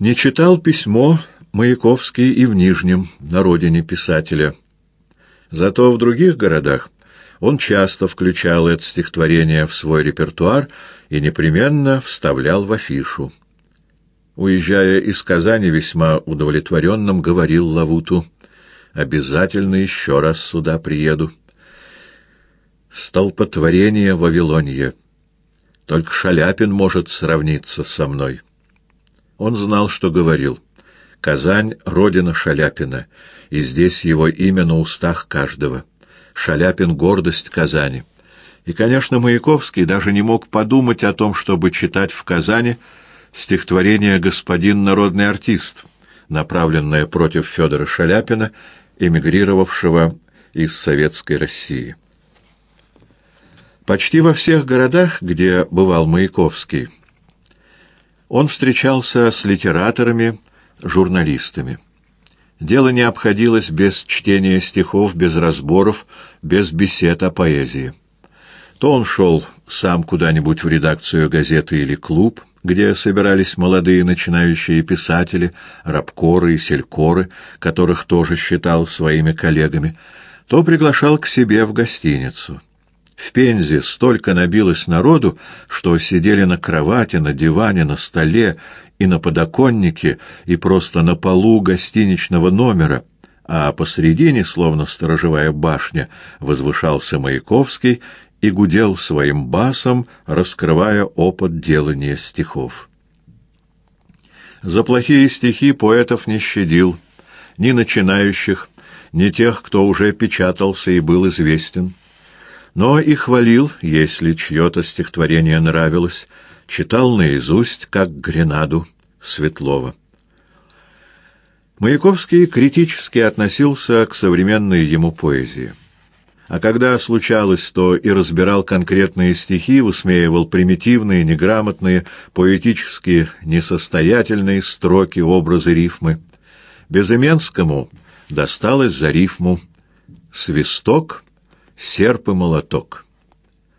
Не читал письмо Маяковский и в Нижнем, на родине писателя. Зато в других городах он часто включал это стихотворение в свой репертуар и непременно вставлял в афишу. Уезжая из Казани весьма удовлетворенным, говорил Лавуту, «Обязательно еще раз сюда приеду». Столпотворение Вавилонье. Только Шаляпин может сравниться со мной. Он знал, что говорил. Казань — родина Шаляпина, и здесь его имя на устах каждого. Шаляпин — гордость Казани. И, конечно, Маяковский даже не мог подумать о том, чтобы читать в Казани стихотворение «Господин народный артист», направленное против Федора Шаляпина, эмигрировавшего из Советской России. Почти во всех городах, где бывал Маяковский, он встречался с литераторами, журналистами. Дело не обходилось без чтения стихов, без разборов, без бесед о поэзии. То он шел сам куда-нибудь в редакцию газеты или клуб, где собирались молодые начинающие писатели, рабкоры и селькоры, которых тоже считал своими коллегами, то приглашал к себе в гостиницу. В Пензе столько набилось народу, что сидели на кровати, на диване, на столе и на подоконнике, и просто на полу гостиничного номера, а посредине, словно сторожевая башня, возвышался Маяковский и гудел своим басом, раскрывая опыт делания стихов. За плохие стихи поэтов не щадил, ни начинающих, ни тех, кто уже печатался и был известен но и хвалил, если чье-то стихотворение нравилось, читал наизусть, как гренаду Светлова. Маяковский критически относился к современной ему поэзии. А когда случалось, то и разбирал конкретные стихи, высмеивал примитивные, неграмотные, поэтически несостоятельные строки, образы, рифмы. Безыменскому досталось за рифму «свисток» серп и молоток.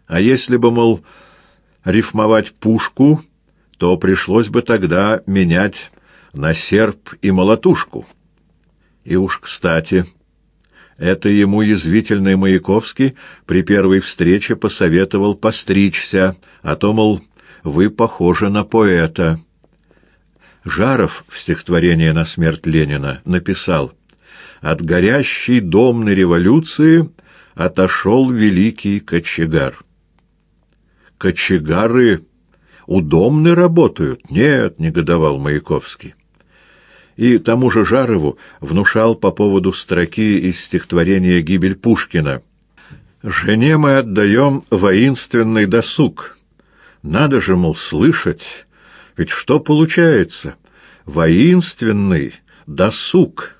А если бы, мол, рифмовать пушку, то пришлось бы тогда менять на серп и молотушку. И уж кстати, это ему язвительный Маяковский при первой встрече посоветовал постричься, а то, мол, вы похожи на поэта. Жаров в стихотворении «На смерть Ленина» написал «От горящей домной революции отошел великий кочегар. Кочегары удобно работают? Нет, негодовал Маяковский. И тому же Жарову внушал по поводу строки из стихотворения «Гибель Пушкина». «Жене мы отдаем воинственный досуг. Надо же, мол, слышать, ведь что получается? Воинственный досуг».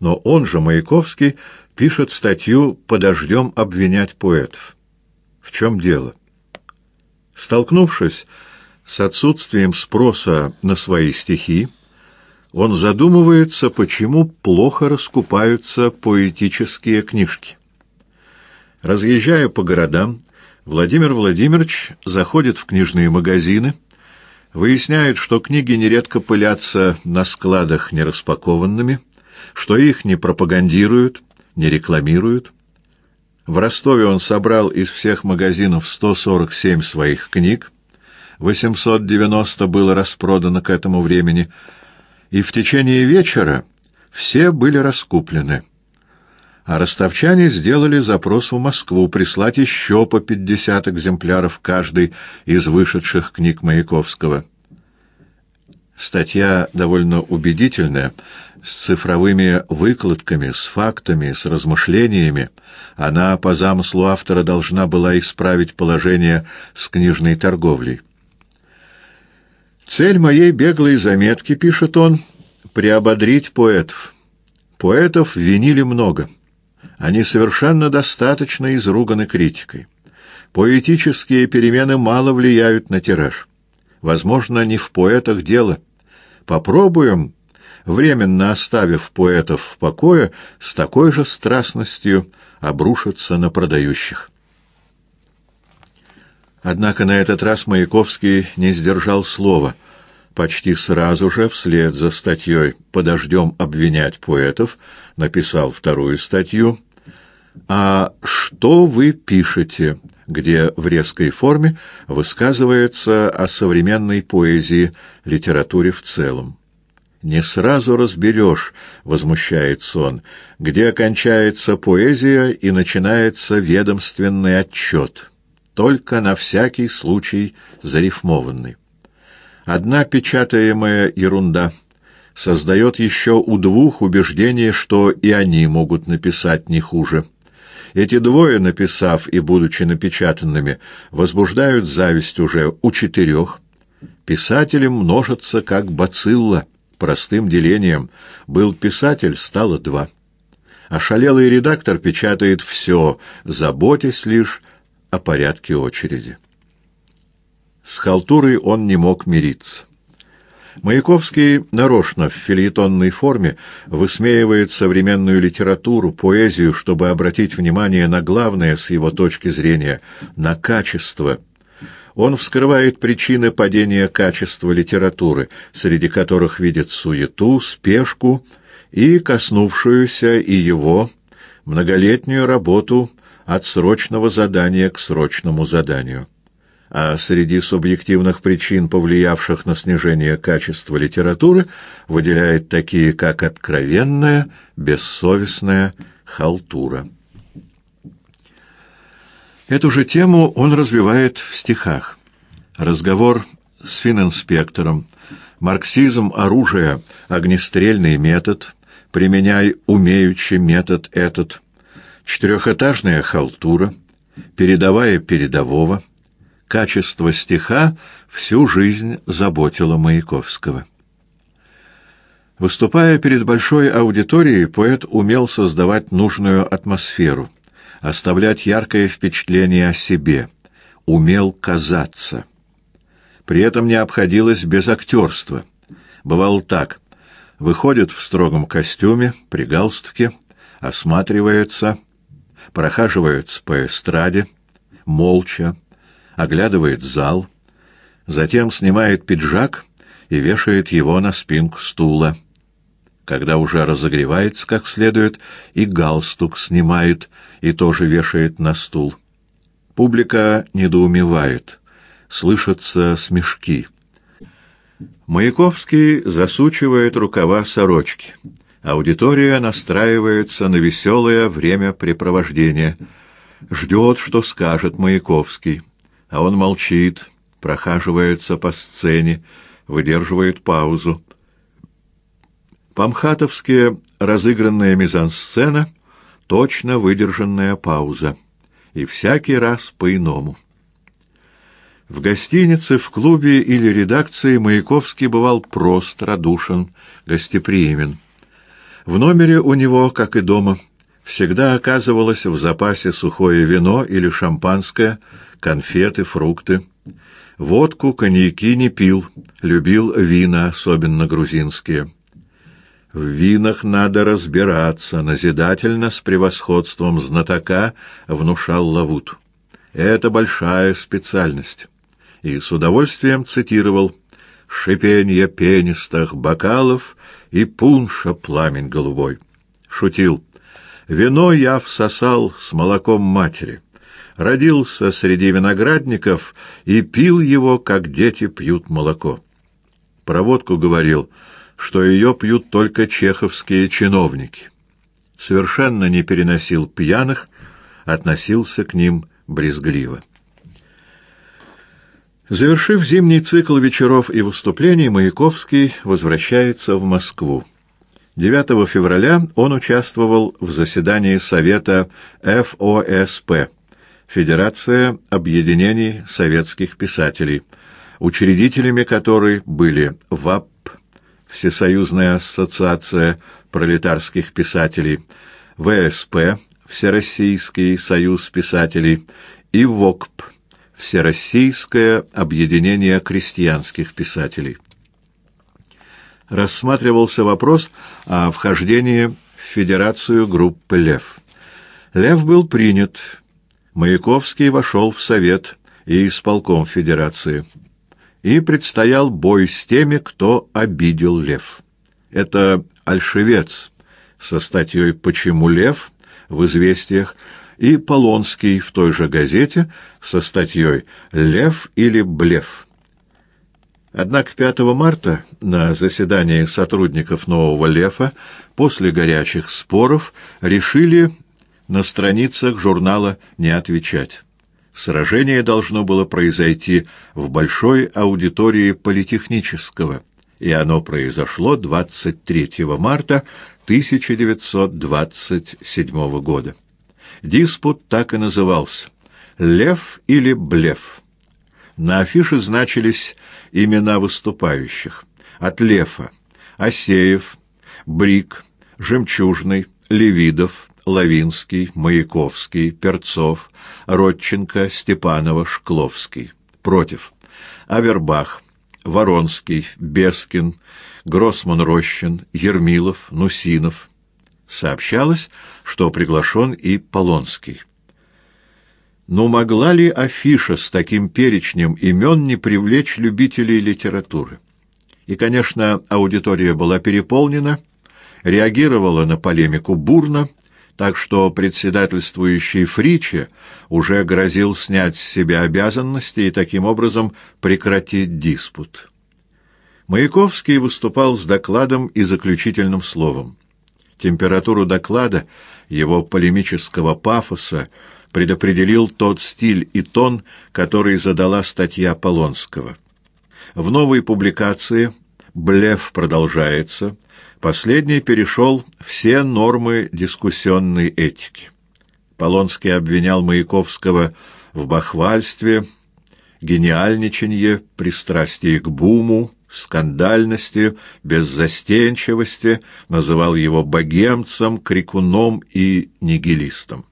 Но он же, Маяковский, пишет статью «Подождем обвинять поэтов». В чем дело? Столкнувшись с отсутствием спроса на свои стихи, он задумывается, почему плохо раскупаются поэтические книжки. Разъезжая по городам, Владимир Владимирович заходит в книжные магазины, выясняет, что книги нередко пылятся на складах нераспакованными, что их не пропагандируют, не рекламируют. В Ростове он собрал из всех магазинов 147 своих книг, 890 было распродано к этому времени, и в течение вечера все были раскуплены. А ростовчане сделали запрос в Москву прислать еще по 50 экземпляров каждой из вышедших книг Маяковского. Статья довольно убедительная, с цифровыми выкладками, с фактами, с размышлениями. Она, по замыслу автора, должна была исправить положение с книжной торговлей. «Цель моей беглой заметки, — пишет он, — приободрить поэтов. Поэтов винили много. Они совершенно достаточно изруганы критикой. Поэтические перемены мало влияют на тираж. Возможно, не в поэтах дело — Попробуем, временно оставив поэтов в покое, с такой же страстностью обрушиться на продающих. Однако на этот раз Маяковский не сдержал слова. почти сразу же, вслед за статьей «Подождем обвинять поэтов», написал вторую статью «А что вы пишете?», где в резкой форме высказывается о современной поэзии, литературе в целом. «Не сразу разберешь», — возмущается он, — «где кончается поэзия и начинается ведомственный отчет, только на всякий случай зарифмованный». Одна печатаемая ерунда создает еще у двух убеждение, что и они могут написать не хуже. Эти двое, написав и будучи напечатанными, возбуждают зависть уже у четырех. Писатели множатся как бацилла, простым делением. Был писатель, стало два. Ошалелый редактор печатает все, заботясь лишь о порядке очереди. С халтурой он не мог мириться. Маяковский нарочно в филетонной форме высмеивает современную литературу, поэзию, чтобы обратить внимание на главное с его точки зрения, на качество. Он вскрывает причины падения качества литературы, среди которых видит суету, спешку и коснувшуюся и его многолетнюю работу от срочного задания к срочному заданию а среди субъективных причин, повлиявших на снижение качества литературы, выделяет такие, как откровенная, бессовестная халтура. Эту же тему он развивает в стихах. Разговор с фининспектором, марксизм оружия, огнестрельный метод, применяй умеючий метод этот, четырехэтажная халтура, передовая передового, Качество стиха всю жизнь заботило Маяковского. Выступая перед большой аудиторией, поэт умел создавать нужную атмосферу, оставлять яркое впечатление о себе, умел казаться. При этом не обходилось без актерства. Бывало так. Выходит в строгом костюме, при галстуке, осматривается, прохаживается по эстраде, молча, оглядывает зал, затем снимает пиджак и вешает его на спинку стула. Когда уже разогревается как следует, и галстук снимает и тоже вешает на стул. Публика недоумевает, слышатся смешки. Маяковский засучивает рукава сорочки. Аудитория настраивается на веселое времяпрепровождение. Ждет, что скажет Маяковский а он молчит, прохаживается по сцене, выдерживает паузу. По-мхатовски разыгранная мизансцена — точно выдержанная пауза. И всякий раз по-иному. В гостинице, в клубе или редакции Маяковский бывал прост, радушен, гостеприимен. В номере у него, как и дома, всегда оказывалось в запасе сухое вино или шампанское — конфеты, фрукты. Водку, коньяки не пил, любил вина, особенно грузинские. В винах надо разбираться, назидательно, с превосходством знатока, внушал Лавут. Это большая специальность. И с удовольствием цитировал «Шипенье пенистых бокалов и пунша пламень голубой». Шутил «Вино я всосал с молоком матери» родился среди виноградников и пил его, как дети пьют молоко. Проводку говорил, что ее пьют только чеховские чиновники. Совершенно не переносил пьяных, относился к ним брезгливо. Завершив зимний цикл вечеров и выступлений, Маяковский возвращается в Москву. 9 февраля он участвовал в заседании Совета ФОСП Федерация объединений советских писателей, учредителями которой были ВАП, Всесоюзная ассоциация пролетарских писателей, ВСП, Всероссийский союз писателей и ВОКП, Всероссийское объединение крестьянских писателей. Рассматривался вопрос о вхождении в Федерацию группы «Лев». Лев был принят Маяковский вошел в Совет и исполком Федерации. И предстоял бой с теми, кто обидел лев. Это Альшевец со статьей «Почему лев?» в «Известиях» и Полонский в той же газете со статьей «Лев или блеф». Однако 5 марта на заседании сотрудников «Нового Лефа» после горячих споров решили на страницах журнала не отвечать. Сражение должно было произойти в большой аудитории политехнического, и оно произошло 23 марта 1927 года. Диспут так и назывался «Лев или блеф». На афише значились имена выступающих. От Лефа – Осеев, Брик, Жемчужный, Левидов, Лавинский, Маяковский, Перцов, Родченко, Степанова, Шкловский. Против. Авербах, Воронский, Бескин, Гроссман-Рощин, Ермилов, Нусинов. Сообщалось, что приглашен и Полонский. Но могла ли афиша с таким перечнем имен не привлечь любителей литературы? И, конечно, аудитория была переполнена, реагировала на полемику бурно, так что председательствующий Фриче уже грозил снять с себя обязанности и таким образом прекратить диспут. Маяковский выступал с докладом и заключительным словом. Температуру доклада, его полемического пафоса, предопределил тот стиль и тон, который задала статья Полонского. В новой публикации «Блеф продолжается» Последний перешел все нормы дискуссионной этики. Полонский обвинял Маяковского в бахвальстве, гениальничанье, пристрастии к буму, скандальности, беззастенчивости, называл его богемцем, крикуном и нигилистом.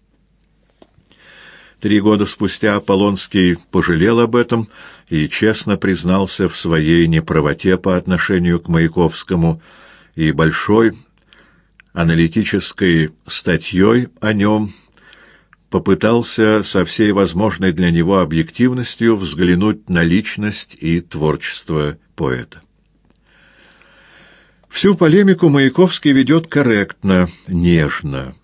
Три года спустя Полонский пожалел об этом и честно признался в своей неправоте по отношению к Маяковскому – и большой аналитической статьей о нем попытался со всей возможной для него объективностью взглянуть на личность и творчество поэта. Всю полемику Маяковский ведет корректно, нежно.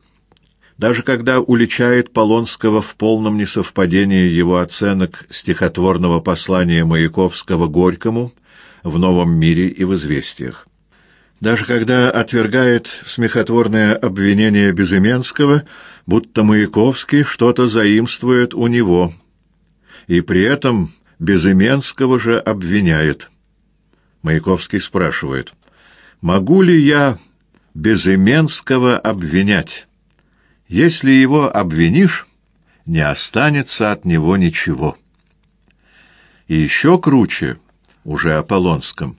Даже когда уличает Полонского в полном несовпадении его оценок стихотворного послания Маяковского Горькому в «Новом мире» и в «Известиях». Даже когда отвергает смехотворное обвинение Безыменского, будто Маяковский что-то заимствует у него, и при этом Безыменского же обвиняет. Маяковский спрашивает, «Могу ли я Безыменского обвинять? Если его обвинишь, не останется от него ничего». И еще круче, уже о Полонском,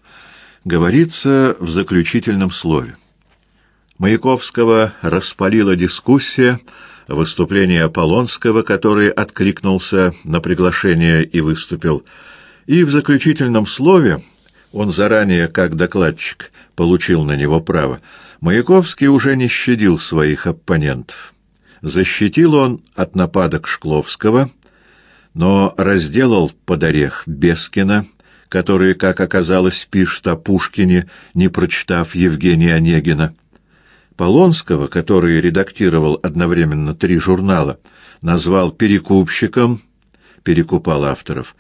говорится в заключительном слове. Маяковского распалила дискуссия, выступление Аполлонского, который откликнулся на приглашение и выступил, и в заключительном слове, он заранее, как докладчик, получил на него право, Маяковский уже не щадил своих оппонентов. Защитил он от нападок Шкловского, но разделал под орех Бескина, которые, как оказалось, пишут о Пушкине, не прочитав Евгения Онегина. Полонского, который редактировал одновременно три журнала, назвал перекупщиком, перекупал авторов,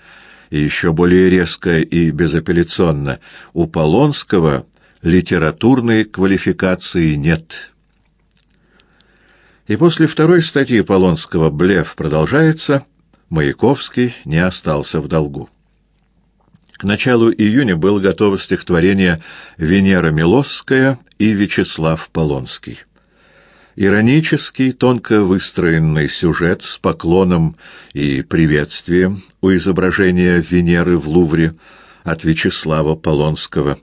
и еще более резко и безапелляционно, у Полонского литературной квалификации нет. И после второй статьи Полонского «Блеф» продолжается, Маяковский не остался в долгу. К началу июня было готово стихотворение «Венера Милосская» и «Вячеслав Полонский». Иронический, тонко выстроенный сюжет с поклоном и приветствием у изображения Венеры в Лувре от Вячеслава Полонского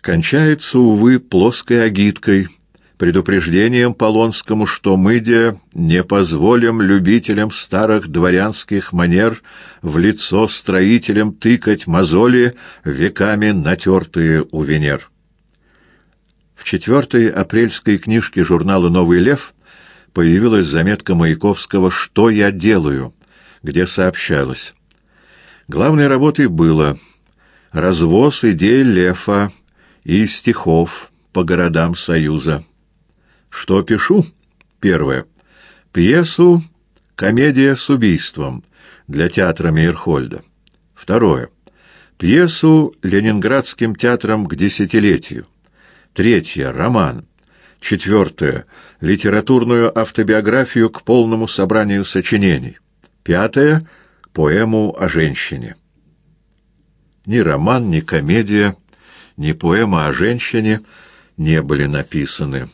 кончается, увы, плоской агиткой – предупреждением Полонскому, что мы, де, не позволим любителям старых дворянских манер в лицо строителям тыкать мозоли, веками натертые у Венер. В четвертой апрельской книжке журнала «Новый лев» появилась заметка Маяковского «Что я делаю?», где сообщалось. Главной работой было развоз идей Лефа и стихов по городам Союза. Что пишу? Первое. Пьесу «Комедия с убийством» для театра Мейерхольда. Второе. Пьесу Ленинградским театром к десятилетию. Третье. Роман. Четвертое. Литературную автобиографию к полному собранию сочинений. Пятое. Поэму о женщине. Ни роман, ни комедия, ни поэма о женщине не были написаны.